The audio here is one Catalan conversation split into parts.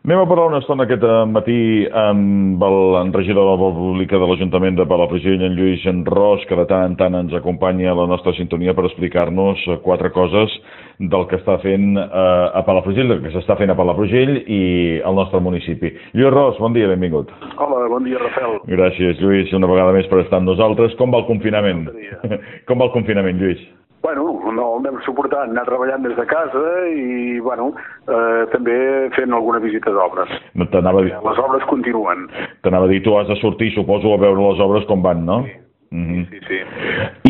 Anem a parlar una estona aquest matí amb el regidor de la pública de l'Ajuntament de Palafrugell, en Lluís Ros, que de tant en tant ens acompanya a la nostra sintonia per explicar-nos quatre coses del que està fent eh, a Palafrugell, del que s'està fent a Palafrugell i al nostre municipi. Lluís Ros, bon dia, benvingut. Hola, bon dia, Rafael. Gràcies, Lluís, una vegada més per estar amb nosaltres. Com va el confinament? Com va el confinament, Lluís? Bueno, no, el anem suportant, anar treballant des de casa i, bueno, eh, també fent alguna visita d'obres. No, T'anava a dir... Les obres continuen. T'anava a dir, tu has de sortir, suposo, a veure les obres com van, no? Sí. Mm -hmm. Sí, sí.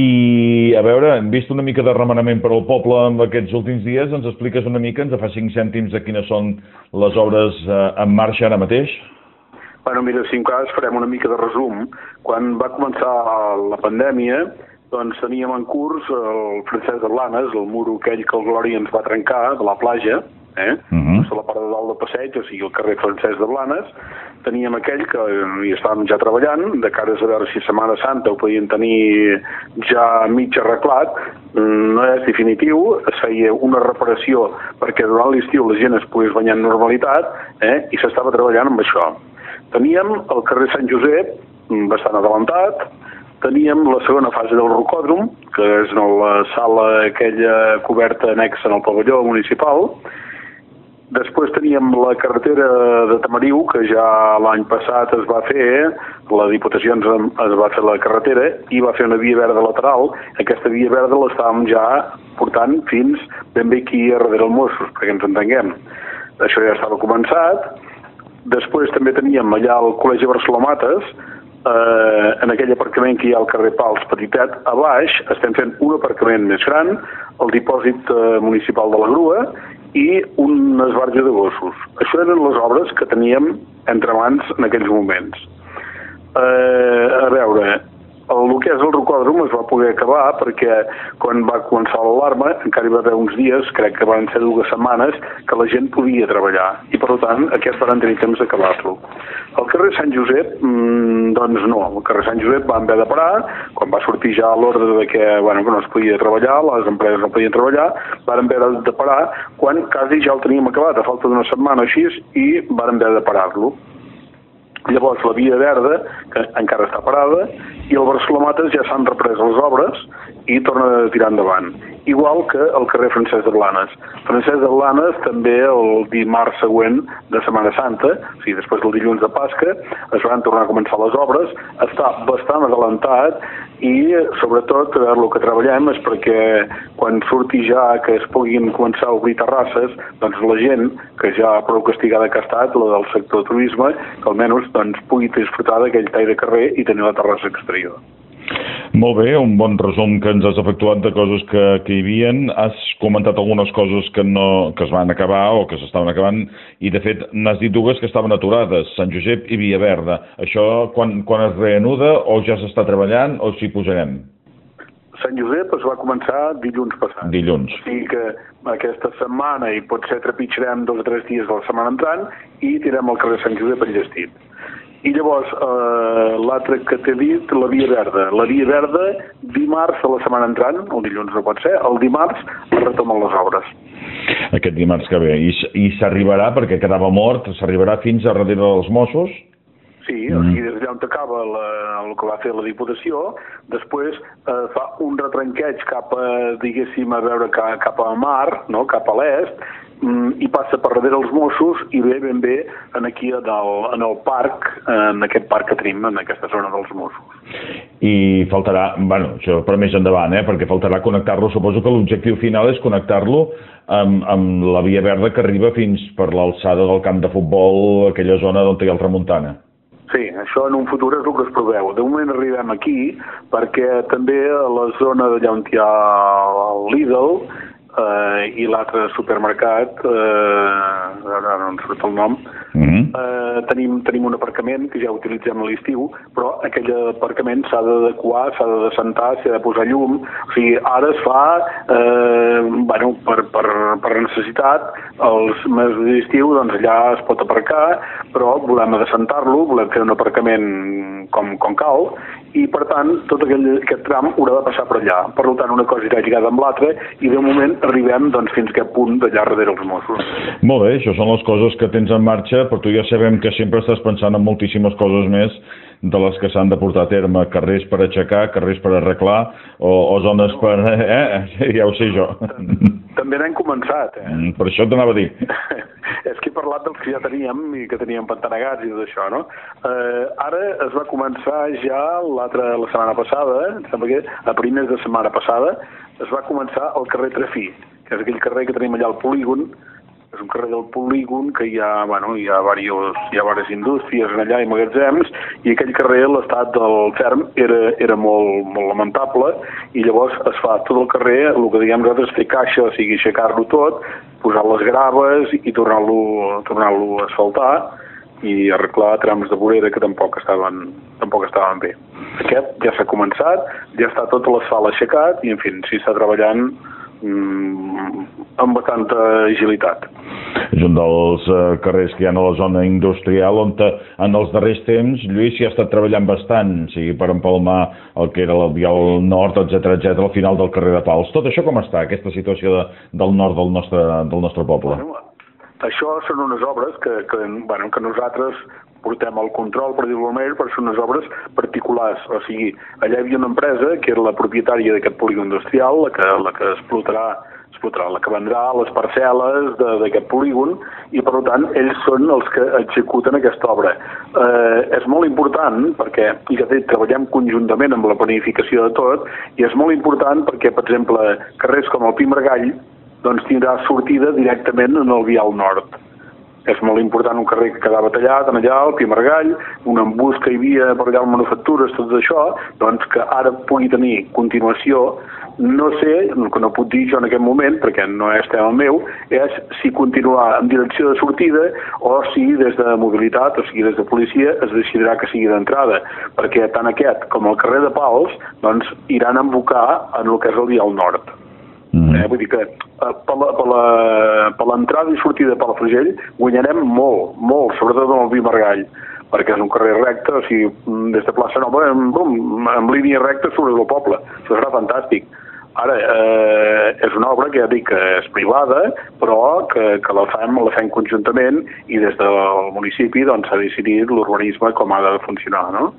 I, a veure, hem vist una mica de remenament per al poble en aquests últims dies. Ens expliques una mica, ens fa cinc cèntims de quines són les obres eh, en marxa ara mateix? Bueno, mira, si en cas farem una mica de resum. Quan va començar la pandèmia, doncs teníem en curs el Francesc de Blanes, el muro aquell que el Glòria ens va trencar, de la platja, eh? Uh. -huh. a la part de dalt del passeig, o sigui, el carrer Francesc de Blanes, teníem aquell que hi estàvem ja treballant, de cares a veure si Setmana Santa ho podien tenir ja mig arreglat, Mm, no és definitiu, es feia una reparació perquè durant l'estiu la gent es pogués banyar en normalitat eh? i s'estava treballant amb això. Teníem el carrer Sant Josep, mm, bastant adelantat, teníem la segona fase del rocòdrom, que és la sala aquella coberta anexa en el pavelló municipal. Després teníem la carretera de Tamariu, que ja l'any passat es va fer, la Diputació ens, es va fer la carretera i va fer una via verda lateral. Aquesta via verda l'estàvem ja portant fins ben bé aquí a darrere el Mossos, perquè ens entenguem. Això ja estava començat. Després també teníem allà al Col·legi Barcelomates, eh, en aquell aparcament que hi ha al carrer Pals Petitet, a baix estem fent un aparcament més gran, el dipòsit eh, municipal de la grua i un esbarge de gossos. Això eren les obres que teníem entre mans en aquells moments. Eh, a veure, el, que és el rocòdrom es va poder acabar perquè quan va començar l'alarma encara hi va haver uns dies, crec que van ser dues setmanes, que la gent podia treballar i per tant aquest van tenir temps d'acabar-lo. El carrer Sant Josep, mmm, doncs no, el carrer Sant Josep van haver de parar, quan va sortir ja l'ordre de que, bueno, que no es podia treballar, les empreses no podien treballar, van haver de parar quan quasi ja el teníem acabat, a falta d'una setmana o així, i van haver de parar-lo. Llavors la via verda, que encara està parada, i el Barcelomates ja s'han reprès les obres i torna a tirar endavant. Igual que el carrer Francesc de Blanes. Francesc de Blanes també el dimarts següent de Setmana Santa, o sigui, després del dilluns de Pasca, es van tornar a començar les obres, està bastant adelantat i sobretot el que treballem és perquè quan surti ja que es puguin començar a obrir terrasses, doncs la gent que ja prou castigada que ha estat, la del sector turisme, que almenys doncs, pugui disfrutar d'aquell tall de carrer i tenir la terrassa exterior. Molt bé, un bon resum que ens has efectuat de coses que, que hi havien. Has comentat algunes coses que, no, que es van acabar o que s'estaven acabant i, de fet, n'has dit dues que estaven aturades, Sant Josep i Via Verda. Això quan, quan es reanuda o ja s'està treballant o s'hi posarem? Sant Josep es va començar dilluns passat. Dilluns. O sigui que aquesta setmana i potser trepitjarem dos o tres dies de la setmana entrant i tirem el carrer Sant Josep enllestit. I llavors, eh, l'altre que t'he dit, la Via Verda. La Via Verda, dimarts de la setmana entrant, el dilluns no pot ser, el dimarts es retomen les obres. Aquest dimarts que ve. I, i s'arribarà, perquè quedava mort, s'arribarà fins a darrere dels Mossos? Sí, o sigui, des d'allà on acaba la, el que va fer la Diputació, després eh, fa un retranqueig cap a, diguéssim, a veure cap, cap a mar, no? cap a l'est, mm, i passa per darrere els Mossos i ve ben bé en aquí en el, en el parc, en aquest parc que tenim, en aquesta zona dels Mossos. I faltarà, bueno, això per més endavant, eh, perquè faltarà connectar-lo, suposo que l'objectiu final és connectar-lo amb, amb la via verda que arriba fins per l'alçada del camp de futbol, aquella zona on hi ha el tramuntana. Sí, això en un futur és el que es preveu. De moment arribem aquí perquè també a la zona d'allà on hi ha el Lidl eh, i l'altre supermercat, eh, ara no em surt el nom, Mm -hmm. eh, tenim, tenim un aparcament que ja utilitzem a l'estiu, però aquell aparcament s'ha d'adequar, s'ha de descentar, s'ha de posar llum, o sigui, ara es fa, eh, bueno, per, per, per necessitat, els mesos d'estiu, doncs allà es pot aparcar, però volem adecentar-lo, volem fer un aparcament com, com cal, i per tant tot aquell, aquest tram haurà de passar per allà. Per tant, una cosa irà lligada amb l'altra i de moment arribem doncs, fins a aquest punt d'allà darrere els Mossos. Molt bé, això són les coses que tens en marxa però tu ja sabem que sempre estàs pensant en moltíssimes coses més de les que s'han de portar a terme, carrers per aixecar, carrers per arreglar, o, o zones per... Eh? Ja ho sé jo. També n'hem començat, eh? Mm, per això t'anava a dir. És que he parlat dels que ja teníem i que teníem pantanegats i tot això, no? Eh, ara es va començar ja l'altra, la setmana passada, em sembla que a primers de setmana passada, es va començar el carrer Trafí, que és aquell carrer que tenim allà al polígon, és un carrer del polígon que hi ha, bueno, hi ha, diversos, hi ha diverses indústries allà i magatzems i aquell carrer l'estat del ferm era, era molt, molt lamentable i llavors es fa tot el carrer, el que diguem nosaltres fer caixa, o sigui, aixecar-lo tot, posar les graves i tornar-lo tornar, -lo, a asfaltar i arreglar trams de vorera que tampoc estaven, tampoc estaven bé. Aquest ja s'ha començat, ja està tot l'asfalt aixecat i, en fi, s'hi està treballant amb bastanta agilitat. És un dels eh, carrers que hi ha a la zona industrial on te, en els darrers temps Lluís hi ha estat treballant bastant, sigui, per empalmar el que era el vial nord, etc etc al final del carrer de Pals. Tot això com està, aquesta situació de, del nord del nostre, del nostre poble? Bueno, això són unes obres que, que, bueno, que nosaltres portem el control, per dir-ho més, però són unes obres particulars. O sigui, allà hi havia una empresa que era la propietària d'aquest polígon industrial, la que, la que explotarà explotarà, la que vendrà les parcel·les d'aquest polígon i per tant ells són els que executen aquesta obra. Eh, és molt important perquè, i de fet treballem conjuntament amb la planificació de tot, i és molt important perquè, per exemple, carrers com el Pi Margall doncs tindrà sortida directament en el vial nord. És molt important un carrer que quedava tallat en allà, el Pi Margall, un embús que hi havia per allà al Manufactures, tot això, doncs que ara pugui tenir continuació no sé, el que no puc dir jo en aquest moment, perquè no és tema meu, és si continuar en direcció de sortida o si des de mobilitat, o sigui des de policia, es decidirà que sigui d'entrada, perquè tant aquest com el carrer de Pals doncs, iran a embocar en el que és el dia al nord. Eh, vull dir que eh, per l'entrada i sortida per la Frugell guanyarem molt, molt, sobretot amb el vi Margall perquè és un carrer recte, o sigui, des de plaça Nova, en, bum, en línia recta sobre el poble. Això serà fantàstic. Ara, eh, és una obra que ja dic que és privada, però que, que la, fem, la fem conjuntament i des del municipi doncs, s'ha doncs, decidit l'urbanisme com ha de funcionar. No?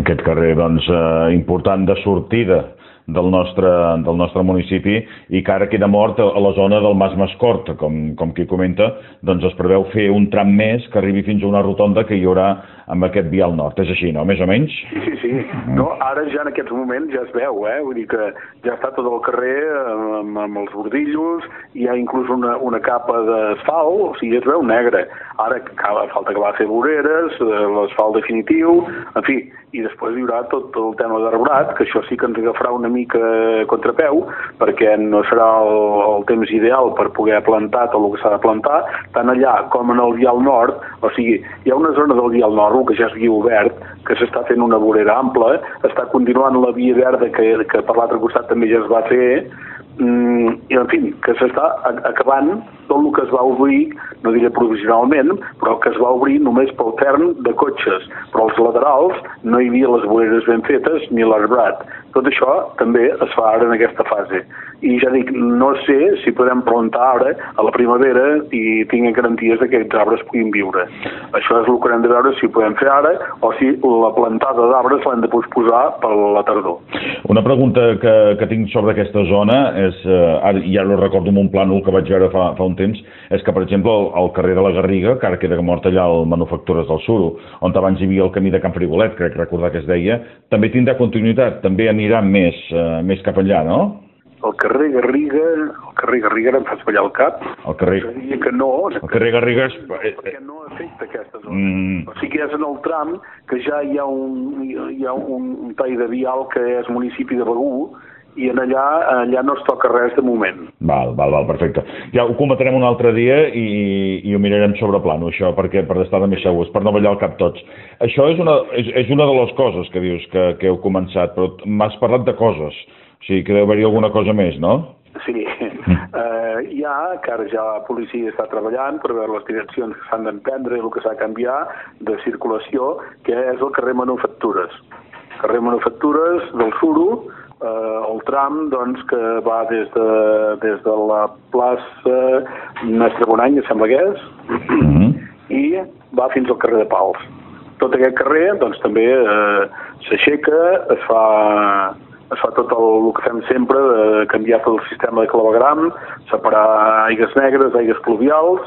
Aquest carrer doncs, eh, important de sortida del nostre, del nostre municipi i que ara queda mort a la zona del Mas Mascort, com, com qui comenta, doncs es preveu fer un tram més que arribi fins a una rotonda que hi haurà amb aquest vial nord. És així, no? Més o menys? Sí, sí, sí. No, ara ja en aquests moments ja es veu, eh? Vull dir que ja està tot el carrer amb, amb els bordillos, hi ha inclús una, una capa d'asfalt, o sigui, es veu negre. Ara cal, falta acabar de fer voreres, eh, l'asfalt definitiu, en fi, i després hi haurà tot, el tema d'arbrat, que això sí que ens agafarà una mica contrapeu, perquè no serà el, el temps ideal per poder plantar tot el que s'ha de plantar, tant allà com en el vial nord, o sigui, hi ha una zona del vial nord que ja és via obert, que s'està fent una vorera ampla, està continuant la via verda que, que per l'altre costat també ja es va fer, mm, i en fi, que s'està acabant tot el que es va obrir, no diré provisionalment, però que es va obrir només pel tern de cotxes, però als laterals no hi havia les voreres ben fetes ni l'arbrat. Tot això també es fa ara en aquesta fase i ja dic, no sé si podem plantar ara a la primavera i tinguin garanties que aquests arbres puguin viure. Això és el que hem de veure si podem fer ara o si la plantada d'arbres l'hem de posposar per la tardor. Una pregunta que, que tinc sobre aquesta zona és, eh, ara, ja no recordo en un plànol que vaig veure fa, fa un temps, és que, per exemple, el, el carrer de la Garriga, que ara queda mort allà al Manufactures del Suro, on abans hi havia el camí de Can Frigolet, crec recordar que es deia, també tindrà continuïtat, també anirà més, eh, més cap allà, no? el carrer Garriga, el carrer Garriga em fas ballar el cap. El carrer... Diria que no. El carrer Garriga és... Perquè no afecta aquesta zona. Mm. O sigui, és en el tram que ja hi ha un, hi ha un, un tall de vial que és municipi de Begú, i en allà, allà no es toca res de moment. Val, val, val, perfecte. Ja ho comentarem un altre dia i, i ho mirarem sobre plano, això, perquè per estar de més segurs, per no ballar el cap tots. Això és una, és, és una de les coses que dius que, que heu començat, però m'has parlat de coses. O sigui que deu haver-hi alguna cosa més, no? Sí, uh, hi ha, que ara ja la policia està treballant per veure les direccions que s'han d'emprendre i el que s'ha de canviar de circulació, que és el carrer Manufactures. Carrer Manufactures del Suro, eh, el tram doncs, que va des de, des de la plaça Mestre Bonany, em sembla que és, mm -hmm. i va fins al carrer de Pals. Tot aquest carrer doncs, també eh, s'aixeca, es fa es fa tot el, el que fem sempre de canviar tot el sistema de clavegram, separar aigues negres, aigues pluvials,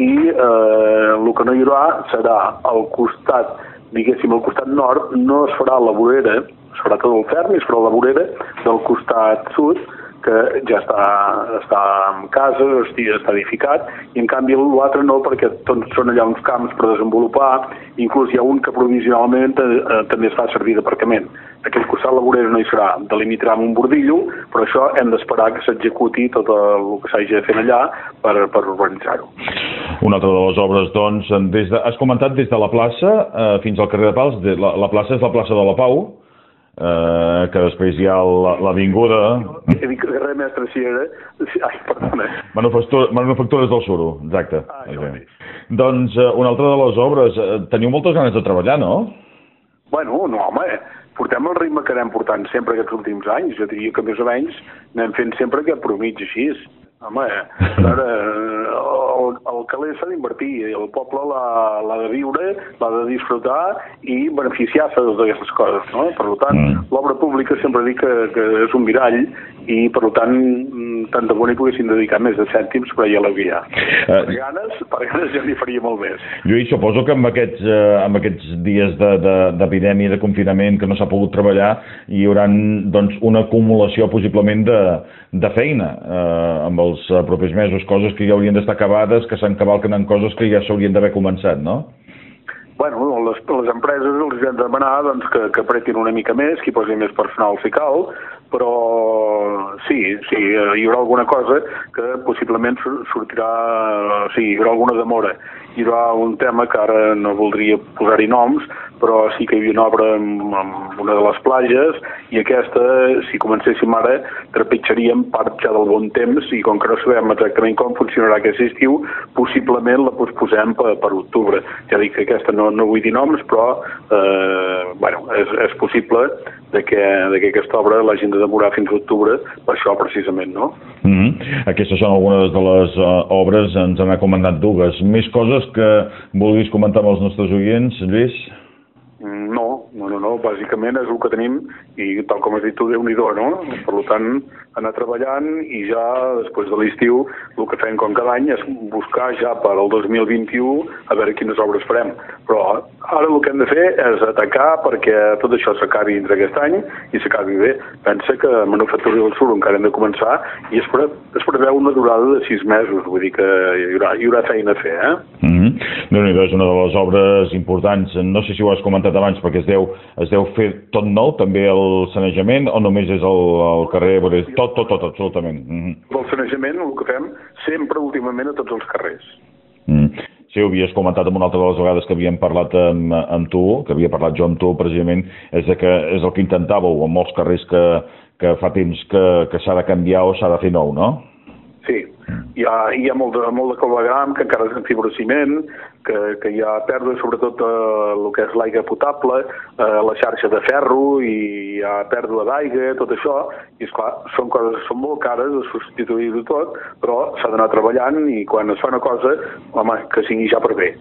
i eh, el que no hi haurà serà al costat, diguéssim, al costat nord, no es farà la vorera, es farà tot el ferm i farà la vorera del costat sud, que ja està, està en casa, està edificat, i en canvi l'altre no, perquè tots són allà uns camps per desenvolupar, inclús hi ha un que provisionalment eh, eh, també es fa servir d'aparcament. Aquell costat laborer no hi serà, delimitarà amb un bordillo, però això hem d'esperar que s'executi tot el que s'hagi de fer allà per, per urbanitzar-ho. Una altra de les obres, doncs, des de, has comentat des de la plaça eh, fins al carrer de Pals, de, la, la plaça és la plaça de la Pau, eh, que després hi ha l'avinguda... He dit que res mestre si era... Ai, perdona. Manufactura, manufactures del Suro, exacte. Ah, exacte. Doncs eh, una altra de les obres, eh, teniu moltes ganes de treballar, no? Bueno, no, home, portem el ritme que anem portant sempre aquests últims anys. Jo diria que més o menys anem fent sempre aquest promig així. Home, ara, el, el caler s'ha d'invertir, el poble l'ha de viure, l'ha de disfrutar i beneficiar-se d'aquestes coses, no? Per tant, mm. l'obra pública sempre dic que, que és un mirall i, per tant, tant de bo n'hi poguessin dedicar més de cèntims, però ja l'hauria. Uh, per ganes, per ganes ja n'hi faria molt més. Lluís, suposo que amb aquests, uh, amb aquests dies d'epidèmia, de, de, de confinament, que no s'ha pogut treballar, hi haurà doncs, una acumulació possiblement de, de feina uh, amb els propers mesos, coses que ja haurien d'estar acabades, que s'encavalquen en coses que ja s'haurien d'haver començat, no? bueno, les, les empreses els han de demanar doncs, que, que apretin una mica més, que hi posi més personal si cal, però sí, sí, hi haurà alguna cosa que possiblement sortirà, sí, hi haurà alguna demora. Hi haurà un tema que ara no voldria posar-hi noms, però sí que hi havia una obra en, una de les platges i aquesta, si comencéssim ara, trepitjaríem part ja del bon temps i com que no sabem exactament com funcionarà aquest estiu, possiblement la posposem per, per octubre. Ja dic que aquesta no, no vull dir noms, però eh, bueno, és, és possible de que, de que aquesta obra l'hagin de demorar fins a octubre, per això precisament, no? Mm -hmm. Aquestes són algunes de les uh, obres, ens han comentat dues. Més coses que vulguis comentar amb els nostres oients, Lluís? No, no, no, no, bàsicament és el que tenim i tal com has dit tu, déu nhi no? Per tant, anar treballant i ja després de l'estiu el que fem com cada any és buscar ja per al 2021 a veure quines obres farem. Però ara el que hem de fer és atacar perquè tot això s'acabi entre aquest any i s'acabi bé. Pensa que Manufactura del Sur encara hem de començar i es, es preveu una durada de sis mesos, vull dir que hi haurà, hi haurà feina a fer, eh? Mm. Déu nhi és una de les obres importants. No sé si ho has comentat abans, perquè es deu, es deu fer tot nou, també el sanejament, o només és el, el carrer, tot, tot, tot, absolutament. Mm -hmm. El sanejament, el que fem sempre últimament a tots els carrers. Mm. Sí, ho havies comentat en una altra de les vegades que havíem parlat amb, amb tu, que havia parlat jo amb tu precisament, és de que és el que intentàveu en molts carrers que, que fa temps que, que s'ha de canviar o s'ha de fer nou, no? Sí, hi ha, hi ha molt de, molt de clavegram que encara és en fibrociment, que, que hi ha pèrdua sobretot eh, el que és l'aigua potable, eh, la xarxa de ferro i hi ha pèrdua d'aigua, tot això, i esclar, són coses són molt cares de substituir-ho tot, però s'ha d'anar treballant i quan es fa una cosa, home, que sigui ja per bé.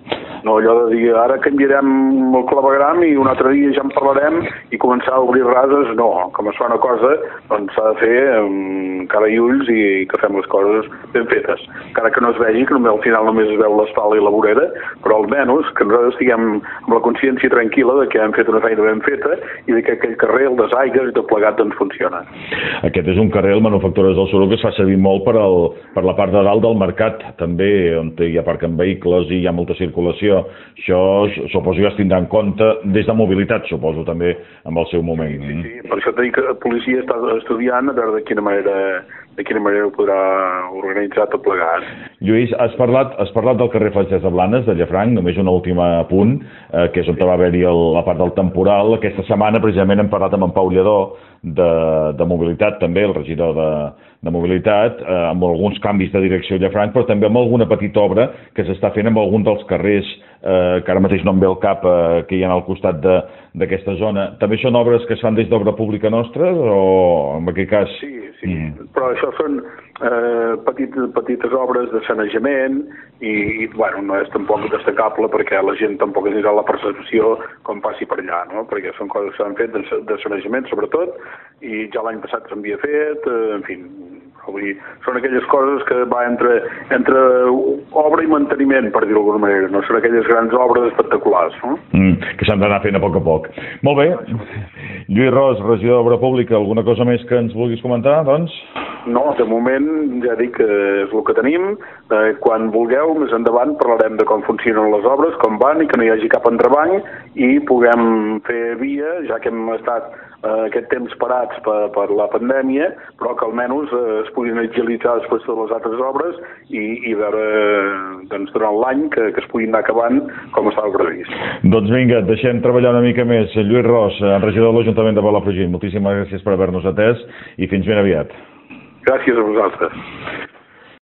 No allò de dir, ara canviarem el clavegram i un altre dia ja en parlarem i començar a obrir rases, no, com es fa una cosa, doncs s'ha de fer amb cara i ulls i que fem les coses ben fetes. Encara que no es vegi, que al final només es veu l'espal i la vorera, però almenys que nosaltres estiguem amb la consciència tranquil·la de que hem fet una feina ben feta i de que aquell carrer, el des aigues i tot plegat, doncs funciona. Aquest és un carrer, el Manufactures del Suro, que es fa servir molt per, al, per la part de dalt del mercat, també, on hi ha parc amb vehicles i hi ha molta circulació. Això suposo que es tindrà en compte des de mobilitat, suposo, també, amb el seu moment. Sí, sí, sí. per això t'he dit que la policia està estudiant a veure de quina manera de quina manera ho podrà organitzar tot plegat. Lluís, has parlat, has parlat del carrer Francesc de Blanes, de Llafranc, només un últim punt, eh, que és on va haver-hi la part del temporal. Aquesta setmana precisament hem parlat amb en Pau Lledó de, de mobilitat, també, el regidor de, de mobilitat, eh, amb alguns canvis de direcció a Llafranc, però també amb alguna petita obra que s'està fent amb algun dels carrers eh, que ara mateix no em ve el cap, eh, que hi ha al costat d'aquesta zona. També són obres que es fan des d'obra pública nostra o en aquest cas... Sí, sí, mm. però això són, eh, petit, petites obres de sanejament i, i bueno, no és tampoc destacable perquè la gent tampoc tindrà la percepció com passi per allà, no? perquè són coses que s'han fet de, de sanejament sobretot i ja l'any passat s'havia fet, eh, en fi, Vull dir, són aquelles coses que va entre, entre obra i manteniment, per dir-ho d'alguna manera. No són aquelles grans obres espectaculars. No? Mm, que s'han d'anar fent a poc a poc. Molt bé. Lluís Ros, regidor d'Obra Pública, alguna cosa més que ens vulguis comentar, doncs? No, de moment ja dic que és el que tenim. Eh, quan vulgueu, més endavant parlarem de com funcionen les obres, com van i que no hi hagi cap entrebanc i puguem fer via, ja que hem estat eh, aquest temps parats per, per la pandèmia, però que almenys eh, es puguin agilitzar després de les altres obres i, i veure doncs, durant l'any que, que es puguin anar acabant com estava previst. Doncs vinga, deixem treballar una mica més. Lluís Ros, regidor de l'Ajuntament de Palafrugell, moltíssimes gràcies per haver-nos atès i fins ben aviat. Gràcies a vosaltres.